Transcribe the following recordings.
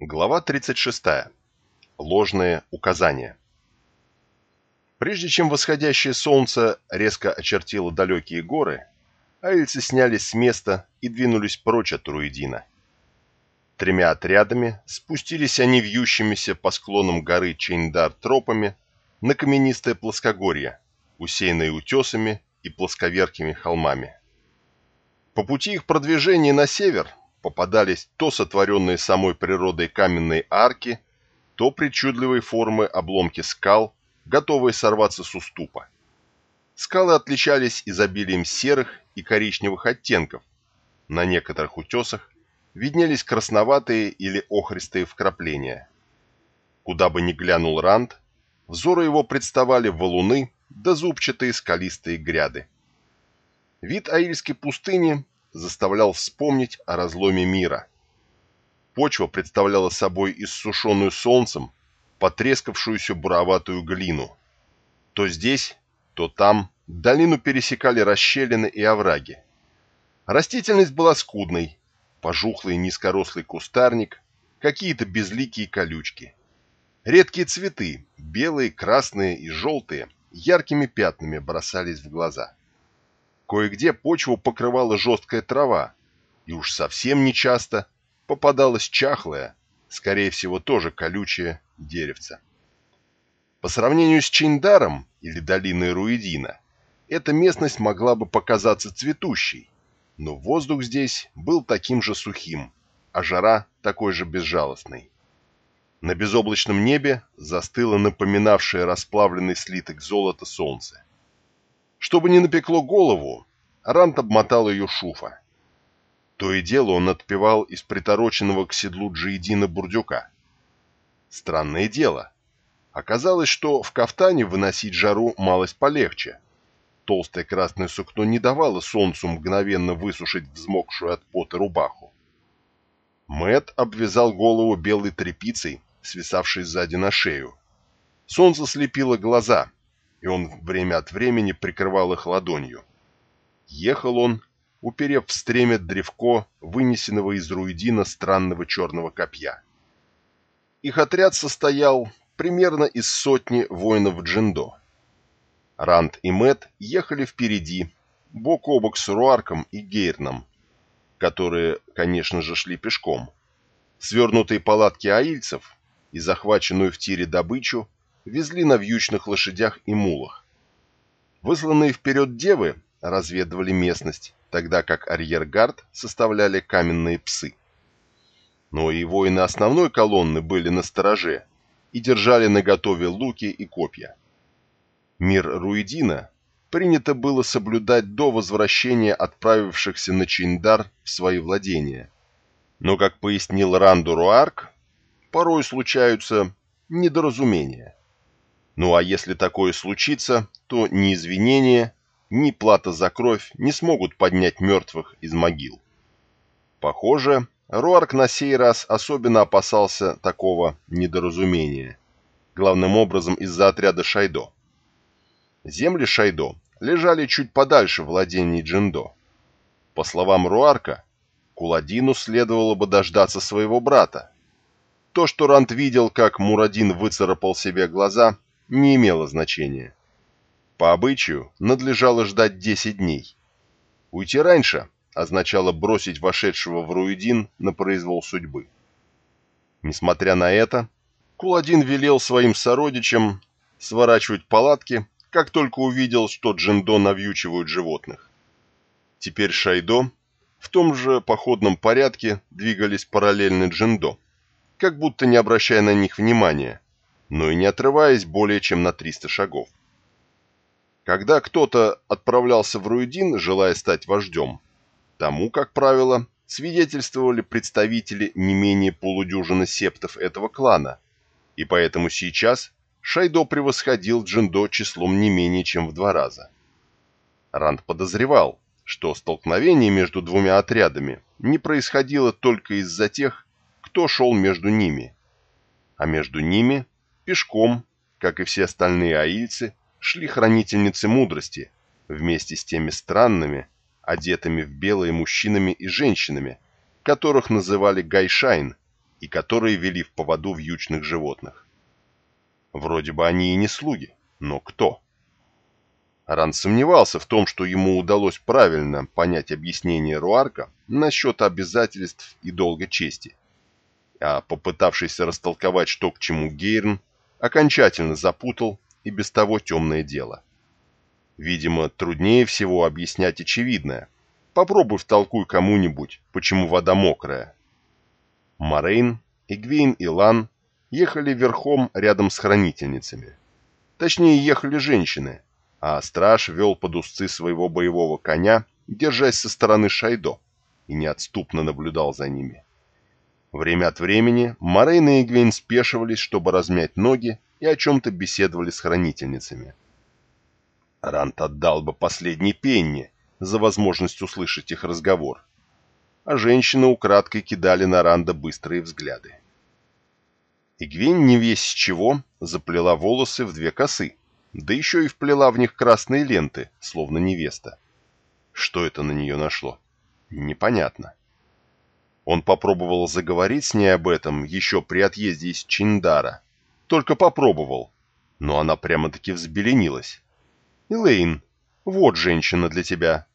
Глава 36. Ложные указания. Прежде чем восходящее солнце резко очертило далекие горы, айльцы снялись с места и двинулись прочь от Руидина. Тремя отрядами спустились они вьющимися по склонам горы Чейндар тропами на каменистое плоскогорье, усеянное утесами и плосковеркими холмами. По пути их продвижения на север попадались то сотворенные самой природой каменные арки, то причудливой формы обломки скал, готовые сорваться с уступа. Скалы отличались изобилием серых и коричневых оттенков. На некоторых утесах виднелись красноватые или охристые вкрапления. Куда бы ни глянул Ранд, взору его представали валуны да зубчатые скалистые гряды. Вид аильской пустыни заставлял вспомнить о разломе мира. Почва представляла собой иссушенную солнцем, потрескавшуюся буроватую глину. То здесь, то там долину пересекали расщелины и овраги. Растительность была скудной, пожухлый низкорослый кустарник, какие-то безликие колючки. Редкие цветы, белые, красные и желтые, яркими пятнами бросались в глаза. Кое-где почву покрывала жесткая трава, и уж совсем нечасто попадалось чахлое, скорее всего тоже колючее деревце. По сравнению с Чиндаром или долиной Руидина, эта местность могла бы показаться цветущей, но воздух здесь был таким же сухим, а жара такой же безжалостной. На безоблачном небе застыло напоминавшее расплавленный слиток золота солнце. Чтобы не напекло голову, Рант обмотал ее шуфа. То и дело он отпевал из притороченного к седлу Джиедина бурдюка. Странное дело. Оказалось, что в кафтане выносить жару малость полегче. Толстое красное сукно не давало солнцу мгновенно высушить взмокшую от пота рубаху. Мэт обвязал голову белой тряпицей, свисавшей сзади на шею. Солнце слепило глаза, и он время от времени прикрывал их ладонью. Ехал он, уперев в стремя древко, вынесенного из руидина странного черного копья. Их отряд состоял примерно из сотни воинов Джиндо. Ранд и Мэт ехали впереди, бок о бок с Руарком и Гейрном, которые, конечно же, шли пешком. Свернутые палатки аильцев и захваченную в тире добычу везли на вьючных лошадях и мулах. Высланные вперед девы разведывали местность, тогда как арьергард составляли каменные псы. Но и воины основной колонны были на стороже и держали наготове луки и копья. Мир Руидина принято было соблюдать до возвращения отправившихся на Чиндар в свои владения. Но, как пояснил Ранду Руарк, порой случаются недоразумения. Ну а если такое случится, то ни извинения, ни плата за кровь не смогут поднять мертвых из могил. Похоже, Руарк на сей раз особенно опасался такого недоразумения, главным образом из-за отряда Шайдо. Земли Шайдо лежали чуть подальше владений Джиндо. По словам Руарка, Куладину следовало бы дождаться своего брата. То, что Рант видел, как Мурадин выцарапал себе глаза, не имело значения. По обычаю надлежало ждать 10 дней. Уйти раньше означало бросить вошедшего в Руидин на произвол судьбы. Несмотря на это, Куладин велел своим сородичам сворачивать палатки, как только увидел, что Джиндо навьючивают животных. Теперь Шайдо в том же походном порядке двигались параллельно Джиндо, как будто не обращая на них внимания, но и не отрываясь более чем на 300 шагов. Когда кто-то отправлялся в Руидин, желая стать вождем, тому, как правило, свидетельствовали представители не менее полудюжины септов этого клана, и поэтому сейчас Шайдо превосходил Джиндо числом не менее чем в два раза. Ранд подозревал, что столкновение между двумя отрядами не происходило только из-за тех, кто шел между ними, а между ними, пешком, как и все остальные аильцы, шли хранительницы мудрости вместе с теми странными, одетыми в белые мужчинами и женщинами, которых называли гайшайн и которые вели в поводу вьючных животных. Вроде бы они и не слуги, но кто? Ран сомневался в том, что ему удалось правильно понять объяснение Руарка насчет обязательств и долга чести. А попытавшийся растолковать, что к чему Гейрн, окончательно запутал и без того темное дело. Видимо, труднее всего объяснять очевидное. Попробуй втолкуй кому-нибудь, почему вода мокрая. Морейн, Игвейн и Лан ехали верхом рядом с хранительницами. Точнее, ехали женщины, а страж вел под узцы своего боевого коня, держась со стороны Шайдо, и неотступно наблюдал за ними. Время от времени Морейн и Игвейн спешивались, чтобы размять ноги, и о чем-то беседовали с хранительницами. Рант отдал бы последний пенни за возможность услышать их разговор, а женщины украдкой кидали на Ранда быстрые взгляды. Игвень не весь с чего заплела волосы в две косы, да еще и вплела в них красные ленты, словно невеста. Что это на нее нашло? Непонятно. Он попробовал заговорить с ней об этом еще при отъезде из Чиндара. Только попробовал, но она прямо-таки взбеленилась. «Элейн, вот женщина для тебя».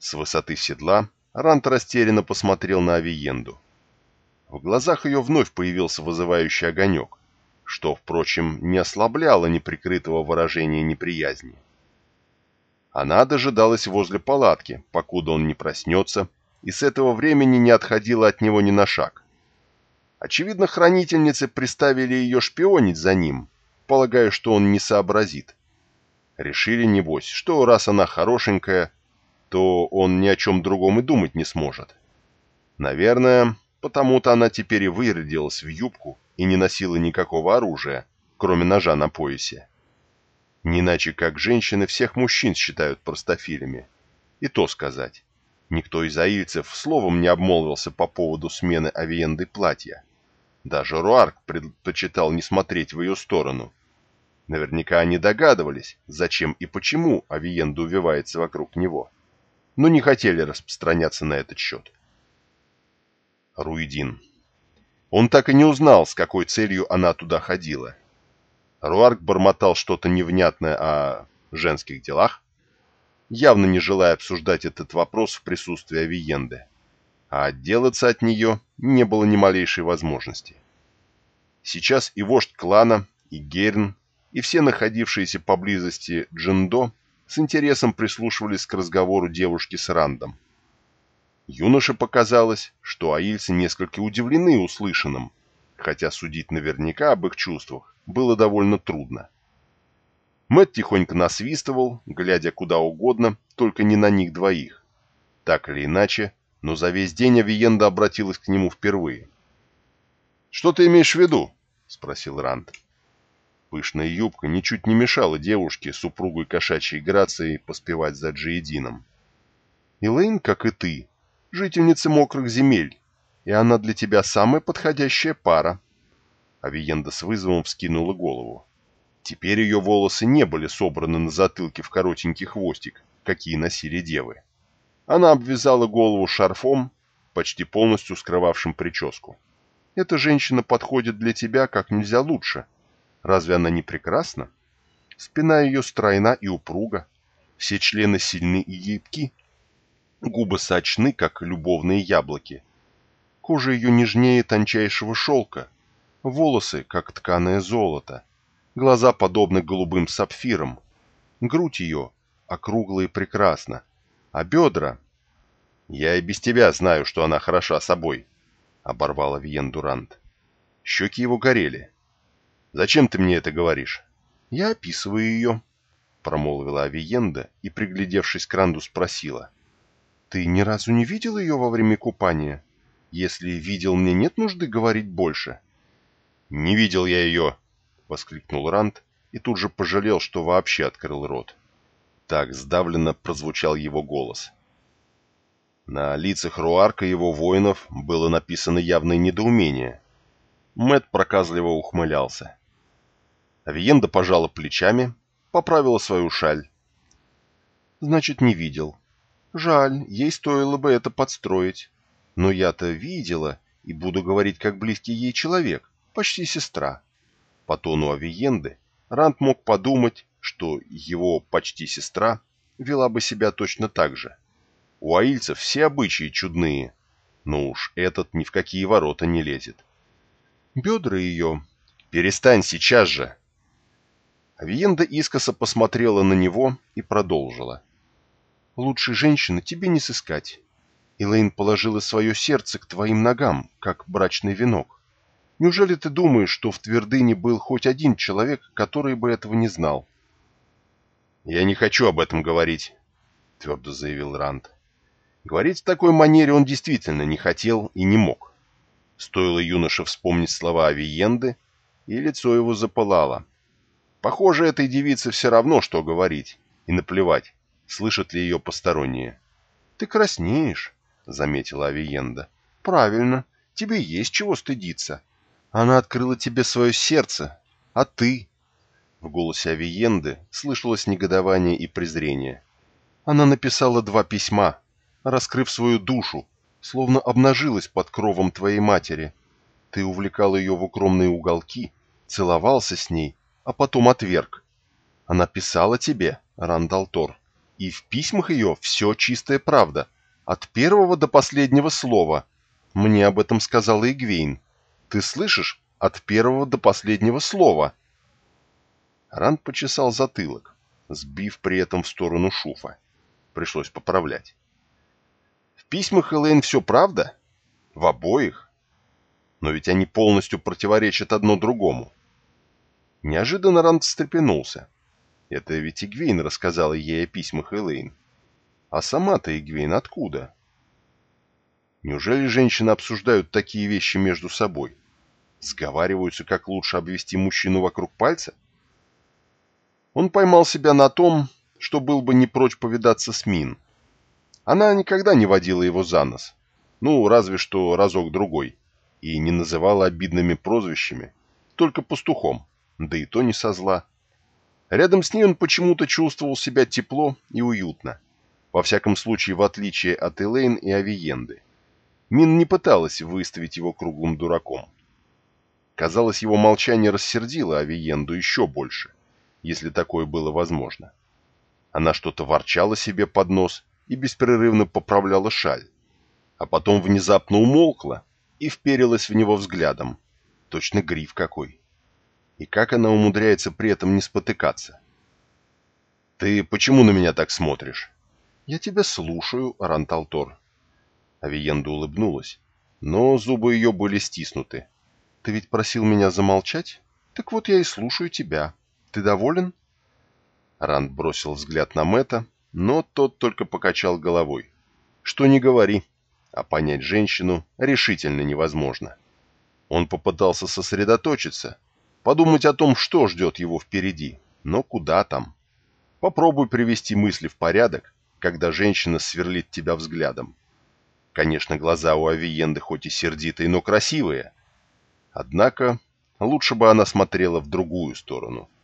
С высоты седла Рант растерянно посмотрел на Авиенду. В глазах ее вновь появился вызывающий огонек, что, впрочем, не ослабляло неприкрытого выражения неприязни. Она дожидалась возле палатки, покуда он не проснется, и с этого времени не отходила от него ни на шаг. Очевидно, хранительницы приставили ее шпионить за ним, полагая, что он не сообразит. Решили, небось, что раз она хорошенькая, то он ни о чем другом и думать не сможет. Наверное, Потому-то она теперь и вырядилась в юбку и не носила никакого оружия, кроме ножа на поясе. Не иначе как женщины всех мужчин считают простофилями. И то сказать. Никто из аильцев словом не обмолвился по поводу смены авиенды платья. Даже Руарк предпочитал не смотреть в ее сторону. Наверняка они догадывались, зачем и почему авиенда увивается вокруг него. Но не хотели распространяться на этот счет. Руидин. Он так и не узнал, с какой целью она туда ходила. Руарк бормотал что-то невнятное о женских делах, явно не желая обсуждать этот вопрос в присутствии Авиенды, а отделаться от нее не было ни малейшей возможности. Сейчас и вождь клана, и Герн, и все находившиеся поблизости Джиндо с интересом прислушивались к разговору девушки с Рандом. Юноше показалось, что аильцы несколько удивлены услышанным, хотя судить наверняка об их чувствах было довольно трудно. Мэтт тихонько насвистывал, глядя куда угодно, только не на них двоих. Так или иначе, но за весь день Авиенда обратилась к нему впервые. «Что ты имеешь в виду?» — спросил Ранд. Пышная юбка ничуть не мешала девушке, супругой кошачьей грацией, поспевать за Джиедином. «Элэйн, как и ты, жительницы мокрых земель, и она для тебя самая подходящая пара». Авиенда с вызовом вскинула голову. Теперь ее волосы не были собраны на затылке в коротенький хвостик, какие носили девы. Она обвязала голову шарфом, почти полностью скрывавшим прическу. «Эта женщина подходит для тебя как нельзя лучше. Разве она не прекрасна? Спина ее стройна и упруга, все члены сильны и гибки, Губы сочны, как любовные яблоки. Кожа ее нежнее тончайшего шелка. Волосы, как тканое золото. Глаза подобны голубым сапфирам. Грудь ее округла и прекрасна. А бедра... «Я и без тебя знаю, что она хороша собой», — оборвал Авиен Дурант. Щеки его горели. «Зачем ты мне это говоришь?» «Я описываю ее», — промолвила Авиенда и, приглядевшись к Ранду, спросила. Ты ни разу не видел ее во время купания? Если видел, мне нет нужды говорить больше. Не видел я ее, воскликнул Ранд и тут же пожалел, что вообще открыл рот. Так сдавленно прозвучал его голос. На лицах Руарка и его воинов было написано явное недоумение. Мэт проказливо ухмылялся. Авиенда пожала плечами, поправила свою шаль. «Значит, не видел. Жаль, ей стоило бы это подстроить. Но я-то видела, и буду говорить как близкий ей человек, почти сестра. По тону Авиенды Ранд мог подумать, что его почти сестра вела бы себя точно так же. У аильцев все обычаи чудные, но уж этот ни в какие ворота не лезет. Бедра ее... Перестань сейчас же! Авиенда искоса посмотрела на него и продолжила. Лучшей женщины тебе не сыскать. Элейн положила свое сердце к твоим ногам, как брачный венок. Неужели ты думаешь, что в твердыне был хоть один человек, который бы этого не знал? «Я не хочу об этом говорить», — твердо заявил Ранд. Говорить в такой манере он действительно не хотел и не мог. Стоило юноше вспомнить слова Авиенды, и лицо его запылало. Похоже, этой девице все равно, что говорить, и наплевать, слышат ли ее посторонние. «Ты краснеешь», — заметила Авиенда. «Правильно, тебе есть чего стыдиться. Она открыла тебе свое сердце, а ты...» В голосе Авиенды слышалось негодование и презрение. Она написала два письма, раскрыв свою душу, словно обнажилась под кровом твоей матери. Ты увлекал ее в укромные уголки, целовался с ней, а потом отверг. Она писала тебе, Рандалтор, и в письмах ее все чистая правда, от первого до последнего слова. Мне об этом сказала Игвейн. Ты слышишь? От первого до последнего слова. Ранд почесал затылок, сбив при этом в сторону шуфа. Пришлось поправлять. В письмах Элэйн все правда? В обоих? Но ведь они полностью противоречат одно другому. Неожиданно Ранд встрепенулся. Это ведь Игвейн рассказала ей о письмах Элэйн. А сама-то Игвейн откуда? Неужели женщины обсуждают такие вещи между собой? Сговариваются, как лучше обвести мужчину вокруг пальца? Он поймал себя на том, что был бы не прочь повидаться с Мин. Она никогда не водила его за нос, ну, разве что разок-другой, и не называла обидными прозвищами, только пастухом, да и то не со зла. Рядом с ней он почему-то чувствовал себя тепло и уютно, во всяком случае в отличие от Элейн и Авиенды. Мин не пыталась выставить его круглым дураком. Казалось, его молчание рассердило Авиенду еще больше, если такое было возможно. Она что-то ворчала себе под нос и беспрерывно поправляла шаль, а потом внезапно умолкла и вперилась в него взглядом. Точно гриф какой. И как она умудряется при этом не спотыкаться? «Ты почему на меня так смотришь?» «Я тебя слушаю, Ранталтор». Авиенда улыбнулась, но зубы ее были стиснуты. «Ты ведь просил меня замолчать? Так вот я и слушаю тебя. Ты доволен?» Ранд бросил взгляд на Мэтта, но тот только покачал головой. Что не говори, а понять женщину решительно невозможно. Он попытался сосредоточиться, подумать о том, что ждет его впереди, но куда там. Попробуй привести мысли в порядок, когда женщина сверлит тебя взглядом. Конечно, глаза у Авиенды хоть и сердитые, но красивые. Однако лучше бы она смотрела в другую сторону –